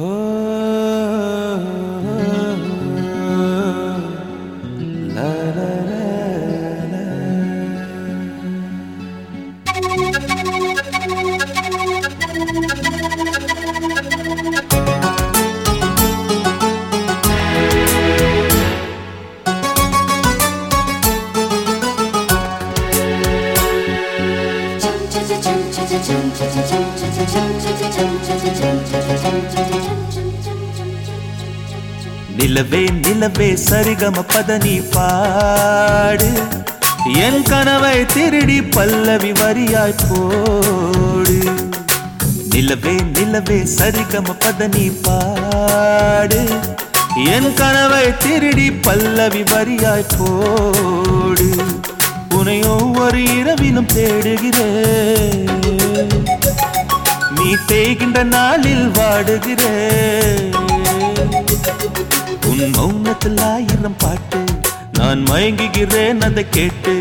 Oh. நிலவே நிலவே சரிகம பதனி பாடு. என் கனவை திருடி பல்லவி வரியாய் போடு. நிலவே நிலவே சரிகம பதனி பாடு. என் கனவை திருடி பல்லவி வரியாய் போடு. உனையோ ஒரு இரவிலும் தேடுகிறேன். தேய்கின்ற நாளில் வாடுகிற. உன் மௌனத்தில் ஆயிரம் பாட்டு நான் மயங்குகிறேன் அதை கேட்டு.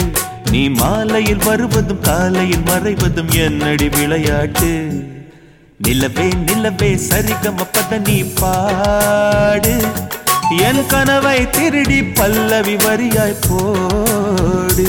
நீ மாலையில் வருவதும் காலையில் மறைவதும் என்னடி விளையாட்டு? நிலவே நிலவே சரிகம பத நீ பாடு. என் கனவை திருடி பல்லவி வரியாய் போடு.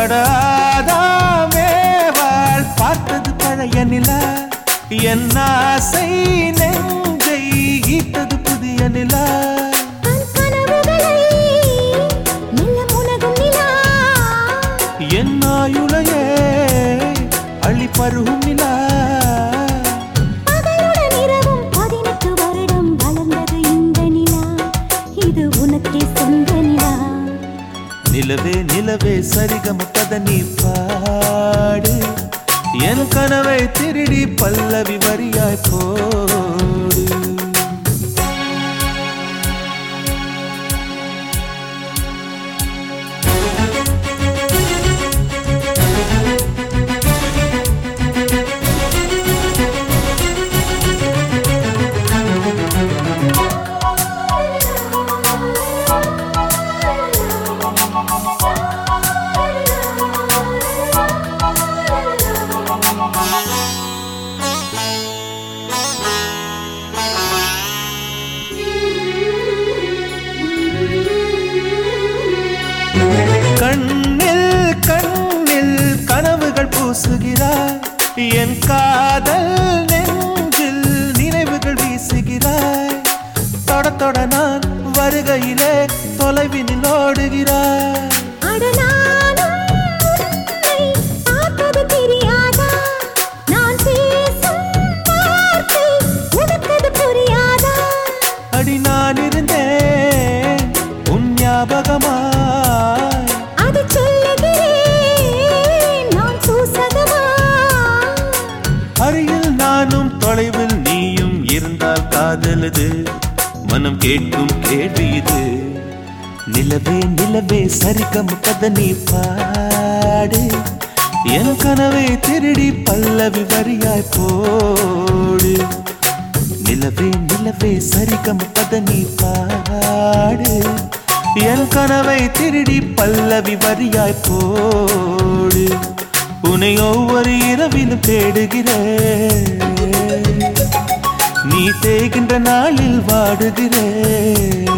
அடாதாமேவாள் பார்த்தது பழைய நிலா. என் ஆசை நெஞ்சை ஈட்டது புதிய நிலா. என் ஆயுளையே அள்ளி பருகும் நிலா. நிலவே நிலவே சரிகம பத நீ பாடு. என் கனவை திருடி பல்லவி வரியாய் போ. பூசுகிறாய். என் காதல் நெஞ்சில் நினைவுகள் வீசுகிறாய். தொட தொட நான் வருகையிலே தொலைவினில் ஓடுகிறாய். நல்லது மனம் கேட்கும் கேள்வி இது. நிலவே நிலவே சரிகம் கத நீ பாடு. என் கனவை திருடி பல்லவி வரியாய் போடு. நிலவே நிலவே சரிகம் பத நீ பாடு. என் கனவை திருடி பல்லவி வரியாய் போடு. உன்னை ஒவ்வொரு இரவிலும் தேடுகிறேன். நீ தேகின்ற நாளில் வாடுகிறேன்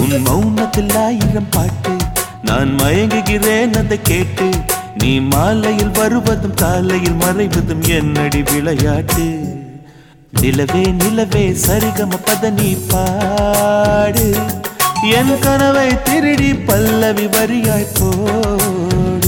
உன் மௌனத்தில் ஆயிரம் பாட்டு நான் மயங்குகிறேன் அதை கேட்டு நீ மாலையில் வருவதும் காலையில் மறைவதும் என்னடி விளையாட்டு. நிலவே நிலவே சரிகம பத நீ பாடு. என் கனவை திருடி பல்லவி வரியாய் போடு.